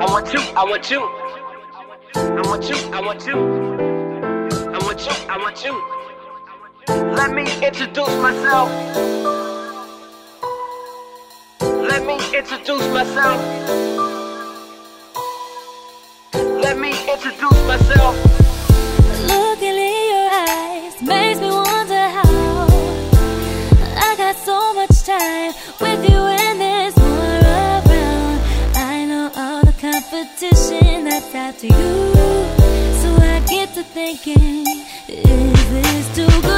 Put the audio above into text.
I want you, I want you. I want you, I want you. I want you, I want you. Let me introduce myself. Let me introduce myself. Let me introduce myself. Looking in your eyes makes me wonder how I got so much time after you, so I get to thinking, is this too good?